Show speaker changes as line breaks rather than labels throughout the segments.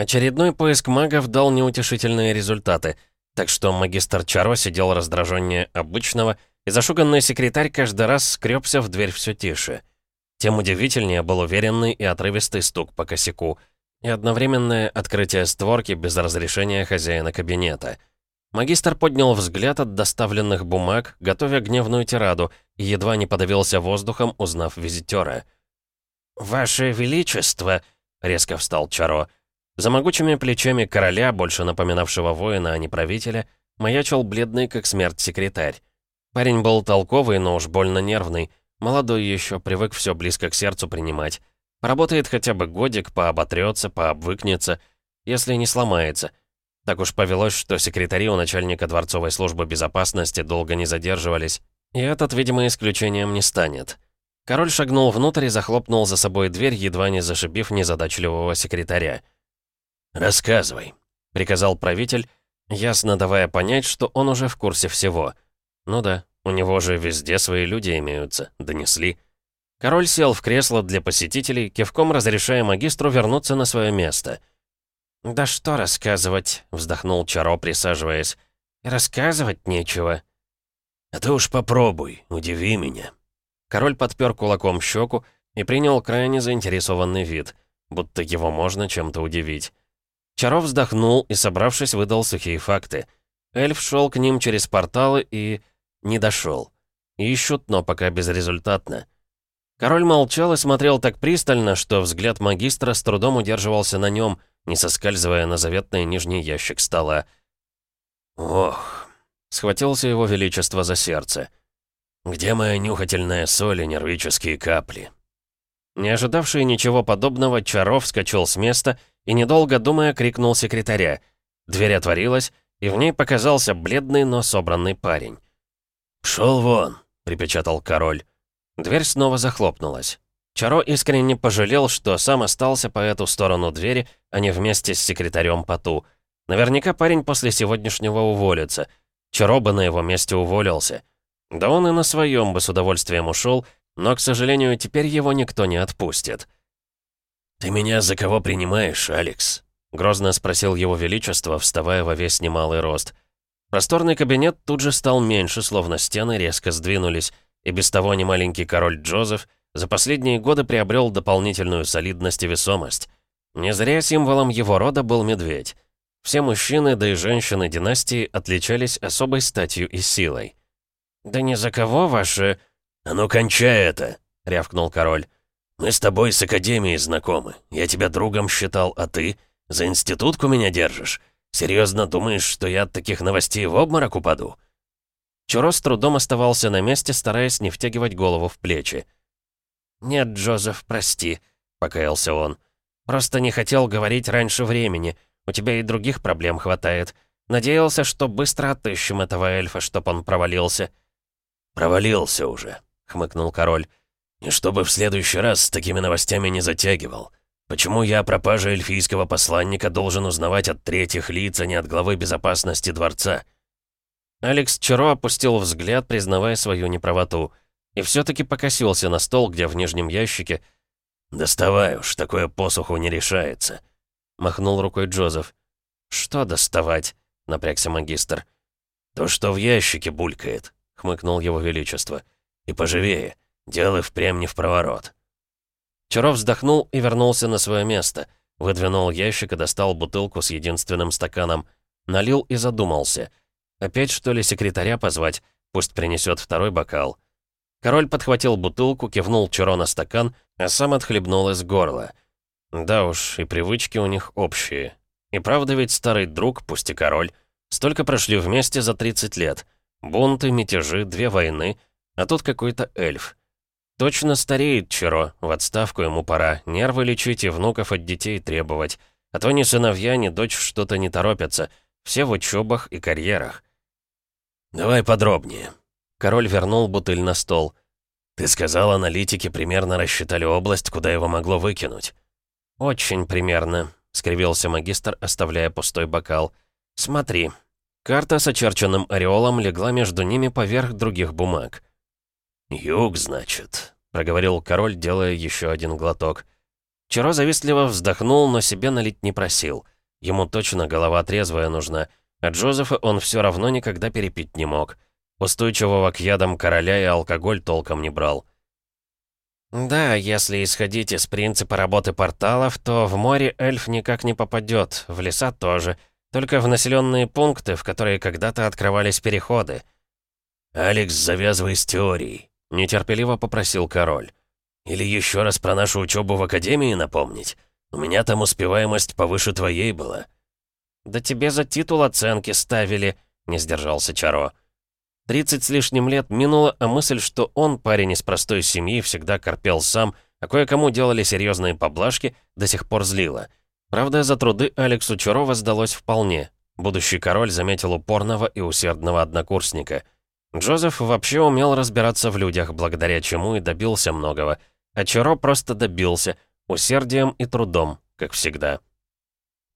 Очередной поиск магов дал неутешительные результаты, так что магистр Чаро сидел раздраженнее обычного, и зашуганный секретарь каждый раз скребся в дверь все тише. Тем удивительнее был уверенный и отрывистый стук по косяку и одновременное открытие створки без разрешения хозяина кабинета. Магистр поднял взгляд от доставленных бумаг, готовя гневную тираду, и едва не подавился воздухом, узнав визитера. «Ваше Величество!» — резко встал Чаро — за могучими плечами короля, больше напоминавшего воина, а не правителя, маячил бледный, как смерть, секретарь. Парень был толковый, но уж больно нервный. Молодой еще, привык все близко к сердцу принимать. Поработает хотя бы годик, пооботрется, пообвыкнется, если не сломается. Так уж повелось, что секретари у начальника дворцовой службы безопасности долго не задерживались, и этот, видимо, исключением не станет. Король шагнул внутрь и захлопнул за собой дверь, едва не зашибив незадачливого секретаря.
«Рассказывай», — приказал правитель, ясно давая понять, что он уже в курсе всего. Ну да, у него же везде свои люди имеются, донесли. Король сел в кресло для посетителей, кивком разрешая магистру вернуться на свое место.
«Да что рассказывать?» — вздохнул Чаро, присаживаясь. «Рассказывать нечего».
«А ты уж попробуй, удиви меня».
Король подпер кулаком щеку и принял крайне заинтересованный вид, будто его можно чем-то удивить. Чаров вздохнул и, собравшись, выдал сухие факты. Эльф шел к ним через порталы и... не дошел. Ищут, но пока безрезультатно. Король молчал и смотрел так пристально, что взгляд магистра с трудом удерживался на нем, не соскальзывая на заветный нижний ящик стола.
«Ох!» — схватился его величество за сердце. «Где моя нюхательная соль и нервические капли?»
Не ожидавший ничего подобного, Чаров вскочил с места и, недолго думая, крикнул секретаря. Дверь отворилась, и в ней показался бледный, но собранный парень.
«Шел вон», — припечатал король.
Дверь снова захлопнулась. Чаро искренне пожалел, что сам остался по эту сторону двери, а не вместе с секретарем Пату. Наверняка парень после сегодняшнего уволится. Чаро бы на его месте уволился. Да он и на своем бы с удовольствием ушел, но, к сожалению, теперь его никто не отпустит.
«Ты меня за кого принимаешь, Алекс?» — грозно спросил его величество, вставая во весь немалый рост.
Просторный кабинет тут же стал меньше, словно стены резко сдвинулись, и без того немаленький король Джозеф за последние годы приобрел дополнительную солидность и весомость. Не зря символом его рода был медведь. Все мужчины, да и женщины династии отличались особой статью и силой.
«Да ни за кого ваши...» «А ну, кончай это!» — рявкнул король. Мы с тобой с Академией знакомы. Я тебя другом считал, а ты? За институтку меня держишь? Серьезно думаешь, что я от таких новостей в обморок упаду?»
Чуро с трудом оставался на месте, стараясь не втягивать голову в плечи. «Нет, Джозеф, прости», — покаялся он. «Просто не хотел говорить раньше времени. У тебя и других проблем хватает. Надеялся, что быстро отыщем этого эльфа, чтоб он провалился».
«Провалился уже», — хмыкнул король. И чтобы в следующий раз с такими новостями не затягивал. Почему я о пропаже эльфийского посланника должен узнавать от третьих лиц, а не от главы безопасности дворца?»
Алекс Чаро опустил взгляд, признавая свою неправоту, и все-таки покосился на стол, где в нижнем ящике...
«Доставай уж, такое посуху не решается», — махнул рукой Джозеф.
«Что доставать?» — напрягся магистр.
«То, что в ящике булькает», — хмыкнул его величество. «И поживее. Дело впрямь не в проворот.
Чаров вздохнул и вернулся на свое место. Выдвинул ящик и достал бутылку с единственным стаканом. Налил и задумался. Опять, что ли, секретаря позвать? Пусть принесет второй бокал. Король подхватил бутылку, кивнул Чаро на стакан, а сам отхлебнул из горла. Да уж, и привычки у них общие. И правда ведь старый друг, пусть и король. Столько прошли вместе за 30 лет. Бунты, мятежи, две войны, а тут какой-то эльф. Точно стареет Чиро, в отставку ему пора, нервы лечить и внуков от детей требовать. А то ни сыновья, ни дочь что-то не торопятся, все в учебах и карьерах.
«Давай подробнее».
Король вернул бутыль на стол.
«Ты сказал, аналитики примерно рассчитали область, куда его могло выкинуть».
«Очень примерно», — скривился магистр, оставляя пустой бокал. «Смотри». Карта с очерченным ореолом легла между ними поверх других бумаг.
«Юг, значит», — проговорил король, делая еще один глоток.
Чаро завистливо вздохнул, но себе налить не просил. Ему точно голова трезвая нужна, а Джозефа он все равно никогда перепить не мог. Устойчивого к ядам короля и алкоголь толком не брал. «Да, если исходить из принципа работы порталов, то в море эльф никак не попадет, в леса тоже, только в населенные пункты, в которые когда-то открывались переходы».
«Алекс, завязывай с теорией», — нетерпеливо попросил король. «Или еще раз про нашу учебу в академии напомнить? У меня там успеваемость повыше твоей была».
«Да тебе за титул оценки ставили», — не сдержался Чаро. Тридцать с лишним лет минуло, а мысль, что он, парень из простой семьи, всегда корпел сам, а кое-кому делали серьезные поблажки, до сих пор злила. Правда, за труды Алексу Чарова сдалось вполне. Будущий король заметил упорного и усердного однокурсника. Джозеф вообще умел разбираться в людях, благодаря чему и добился многого. А Чаро просто добился, усердием и трудом, как всегда.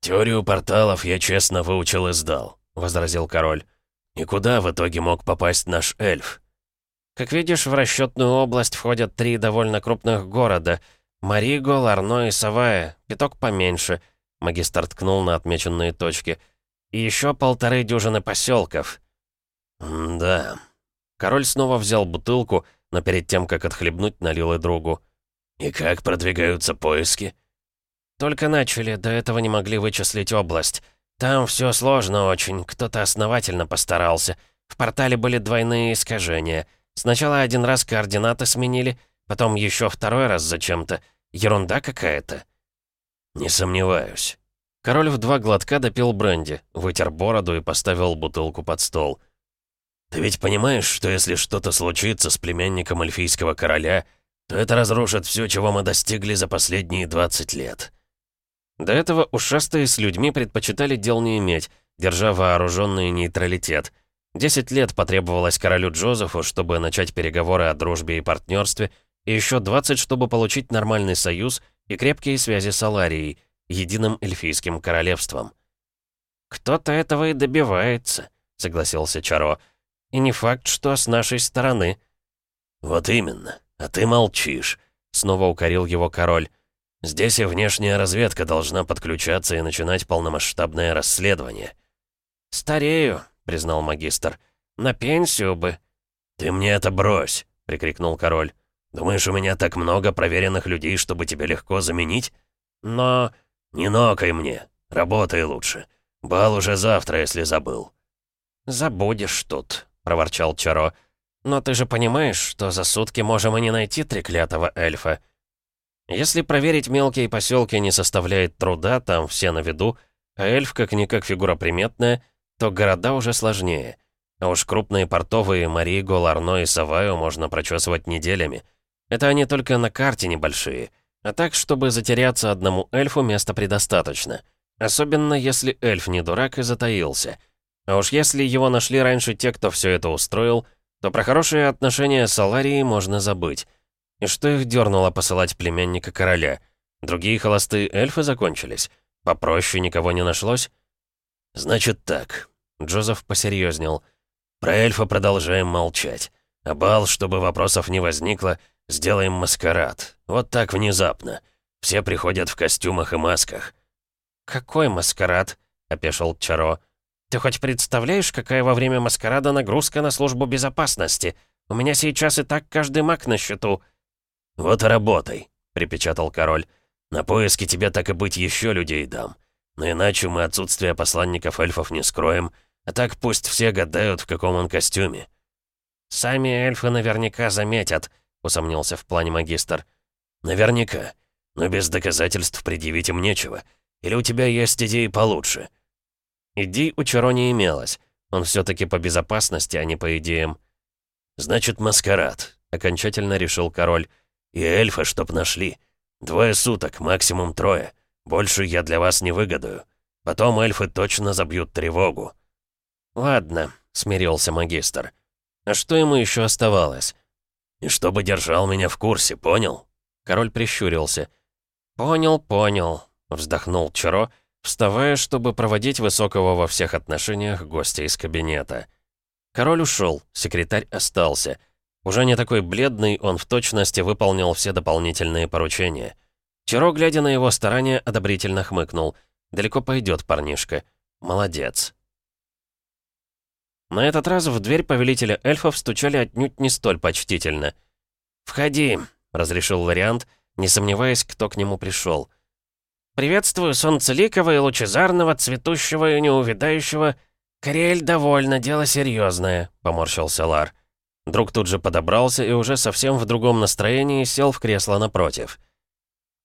«Теорию порталов я честно выучил и сдал», — возразил король. И куда в итоге мог попасть наш эльф?
Как видишь, в расчетную область входят три довольно крупных города. Мариго, Ларно и Савая, пяток поменьше. Магистр ткнул на отмеченные точки. И еще полторы дюжины поселков.
Да.
Король снова взял бутылку, но перед тем, как отхлебнуть, налил и другу.
«И как продвигаются поиски?»
«Только начали, до этого не могли вычислить область. «Там все сложно очень, кто-то основательно постарался. В портале были двойные искажения. Сначала один раз координаты сменили, потом еще второй раз зачем-то. Ерунда какая-то».
«Не сомневаюсь».
Король в два глотка допил бренди, вытер бороду и поставил бутылку под стол.
«Ты ведь понимаешь, что если что-то случится с племянником эльфийского короля, то это разрушит все, чего мы достигли за последние 20 лет?»
До этого ушастые с людьми предпочитали дел не иметь, держа вооруженный нейтралитет. Десять лет потребовалось королю Джозефу, чтобы начать переговоры о дружбе и партнерстве, и еще 20, чтобы получить нормальный союз и крепкие связи с Аларией, единым эльфийским королевством. «Кто-то этого и добивается», — согласился Чаро. «И не факт, что с нашей стороны».
«Вот именно. А ты молчишь», — снова укорил его король. Здесь и внешняя разведка должна подключаться и начинать полномасштабное расследование».
«Старею», — признал магистр. «На пенсию бы».
«Ты мне это брось», — прикрикнул король. «Думаешь, у меня так много проверенных людей, чтобы тебя легко заменить? Но...» «Не нокай мне. Работай лучше. Бал уже завтра, если забыл».
«Забудешь тут», — проворчал Чаро. «Но ты же понимаешь, что за сутки можем и не найти треклятого эльфа». Если проверить мелкие поселки не составляет труда, там все на виду, а эльф как-никак фигура приметная, то города уже сложнее. А уж крупные портовые Мариго, Ларно и Саваю можно прочесывать неделями. Это они только на карте небольшие. А так, чтобы затеряться одному эльфу, места предостаточно. Особенно, если эльф не дурак и затаился. А уж если его нашли раньше те, кто все это устроил, то про хорошие отношения с Аларией можно забыть. И что их дернуло посылать племянника короля? Другие холостые эльфы закончились? Попроще никого не нашлось?
Значит так. Джозеф посерьезнел. Про эльфа продолжаем молчать. А бал, чтобы вопросов не возникло, сделаем маскарад. Вот так внезапно. Все приходят в костюмах и масках.
«Какой маскарад?» — опешил Чаро. «Ты хоть представляешь, какая во время маскарада нагрузка на службу безопасности? У меня сейчас и так каждый маг на счету».
«Вот работай», — припечатал король. «На поиски тебе так и быть еще людей дам. Но иначе мы отсутствие посланников эльфов не скроем, а так пусть все гадают, в каком он костюме».
«Сами эльфы наверняка заметят», — усомнился в плане магистр.
«Наверняка. Но без доказательств предъявить им нечего. Или у тебя есть идеи получше?»
Идей у Чаро не имелось. Он все таки по безопасности, а не по идеям.
«Значит, маскарад», — окончательно решил король. И эльфа, чтоб нашли. Двое суток, максимум трое. Больше я для вас не выгодаю. Потом эльфы точно забьют тревогу».
«Ладно», — смирился магистр. «А что ему еще оставалось?»
«И чтобы держал меня в курсе, понял?»
Король прищурился. «Понял, понял», — вздохнул Чаро, вставая, чтобы проводить высокого во всех отношениях гостя из кабинета. Король ушел, секретарь остался — уже не такой бледный, он в точности выполнил все дополнительные поручения. Чаро, глядя на его старания, одобрительно хмыкнул. Далеко пойдет парнишка. Молодец. На этот раз в дверь повелителя эльфов стучали отнюдь не столь почтительно. «Входи», — разрешил вариант, не сомневаясь, кто к нему пришел. «Приветствую солнцеликого и лучезарного, цветущего и неувидающего...» «Кориэль довольно, дело серьезное», — поморщился Лар. Друг тут же подобрался и уже совсем в другом настроении сел в кресло напротив.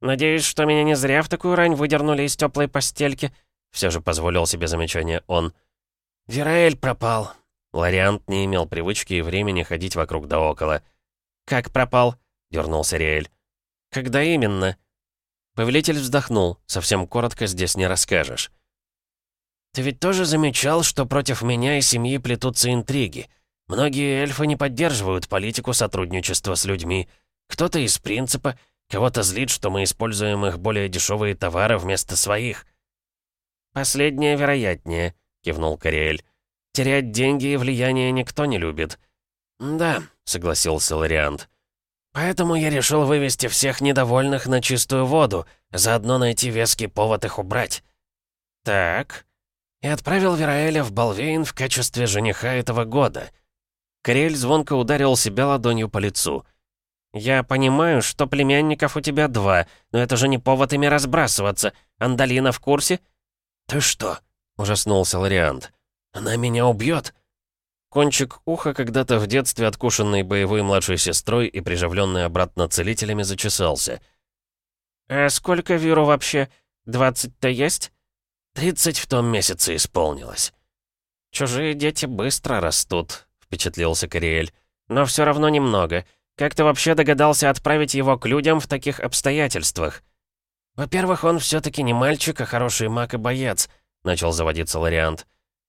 «Надеюсь, что меня не зря в такую рань выдернули из теплой постельки», — все же позволил себе замечание он. «Вераэль пропал». Лариант не имел привычки и времени ходить вокруг да около. «Как пропал?» — дернулся Риэль. «Когда именно?» Повелитель вздохнул. Совсем коротко здесь не расскажешь. «Ты ведь тоже замечал, что против меня и семьи плетутся интриги? Многие эльфы не поддерживают политику сотрудничества с людьми. Кто-то из принципа, кого-то злит, что мы используем их более дешевые товары вместо своих». «Последнее вероятнее», — кивнул Кориэль. «Терять деньги и влияние никто не любит». «Да», — согласился Лориант. Поэтому я решил вывести всех недовольных на чистую воду, заодно найти веский повод их убрать. Так. И отправил Вераэля в Балвейн в качестве жениха этого года. Кориэль звонко ударил себя ладонью по лицу. «Я понимаю, что племянников у тебя два, но это же не повод ими разбрасываться. Андалина в курсе?» «Ты что?» — ужаснулся Лориант. «Она меня убьет!» Кончик уха, когда-то в детстве откушенный боевой младшей сестрой и приживленный обратно целителями, зачесался. «А сколько Виру вообще? Двадцать-то есть?» «Тридцать в том месяце исполнилось». «Чужие дети быстро растут», — впечатлился Кориэль. «Но все равно немного. Как ты вообще догадался отправить его к людям в таких обстоятельствах?» «Во-первых, он все таки не мальчик, а хороший маг и боец», — начал заводиться Лориант.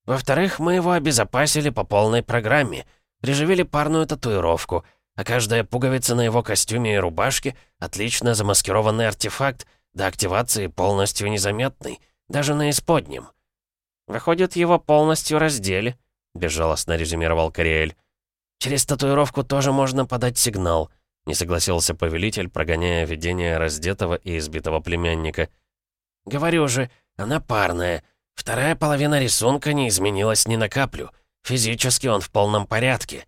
Во-вторых, мы его обезопасили по полной программе. Приживили парную татуировку, а каждая пуговица на его костюме и рубашке — отлично замаскированный артефакт, до активации полностью незаметный, даже на исподнем. «Выходит, его полностью раздели», — безжалостно резюмировал Кориэль. «Через татуировку тоже можно подать сигнал», — не согласился повелитель, прогоняя видение раздетого и избитого племянника. «Говорю же, она парная». Вторая половина рисунка не изменилась ни на каплю. Физически он в полном порядке.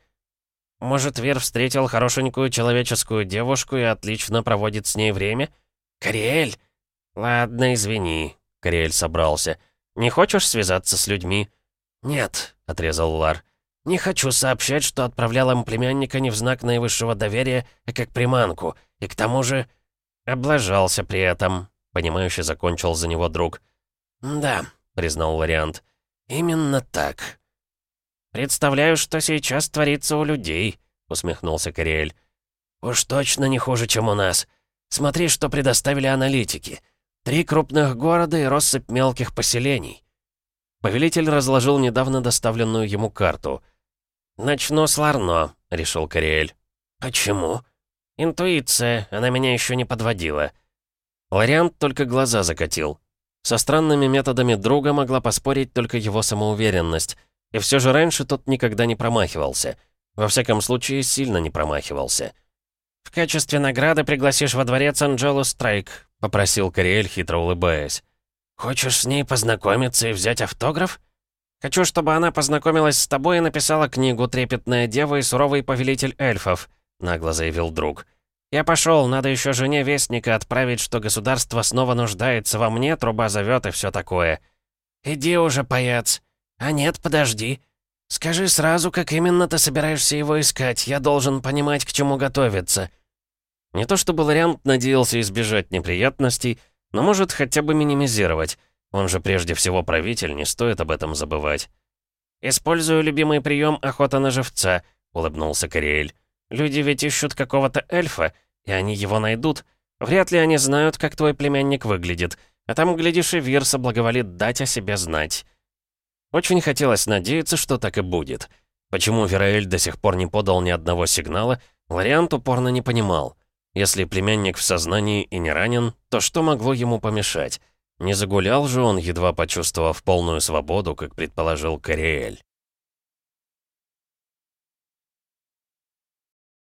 Может, Вер встретил хорошенькую человеческую девушку и отлично проводит с ней время? Кориэль! Ладно, извини. Кориэль собрался. Не хочешь связаться с людьми? Нет, отрезал Лар. Не хочу сообщать, что отправлял им племянника не в знак наивысшего доверия, а как приманку. И к тому же... Облажался при этом. Понимающе закончил за него друг. Да, признал вариант. «Именно так». «Представляю, что сейчас творится у людей», — усмехнулся Кориэль. «Уж точно не хуже, чем у нас. Смотри, что предоставили аналитики. Три крупных города и россыпь мелких поселений». Повелитель разложил недавно доставленную ему карту. «Начну с Ларно», — решил Кориэль. «Почему?» «Интуиция, она меня еще не подводила». Вариант только глаза закатил. Со странными методами друга могла поспорить только его самоуверенность. И все же раньше тот никогда не промахивался. Во всяком случае, сильно не промахивался. «В качестве награды пригласишь во дворец Анджелу Страйк», — попросил Кориэль, хитро улыбаясь. «Хочешь с ней познакомиться и взять автограф?» «Хочу, чтобы она познакомилась с тобой и написала книгу «Трепетная дева и суровый повелитель эльфов», — нагло заявил друг. «Я пошел, надо еще жене Вестника отправить, что государство снова нуждается во мне, труба зовет и все такое». «Иди уже, паяц. А нет, подожди. Скажи сразу, как именно ты собираешься его искать. Я должен понимать, к чему готовиться». Не то чтобы Лориант надеялся избежать неприятностей, но может хотя бы минимизировать. Он же прежде всего правитель, не стоит об этом забывать. «Использую любимый прием охота на живца», — улыбнулся Кориэль. Люди ведь ищут какого-то эльфа, и они его найдут. Вряд ли они знают, как твой племянник выглядит. А там, глядишь, и Вир соблаговолит дать о себе знать. Очень хотелось надеяться, что так и будет. Почему Вераэль до сих пор не подал ни одного сигнала, вариант упорно не понимал. Если племянник в сознании и не ранен, то что могло ему помешать? Не загулял же он, едва почувствовав полную свободу, как предположил Кориэль.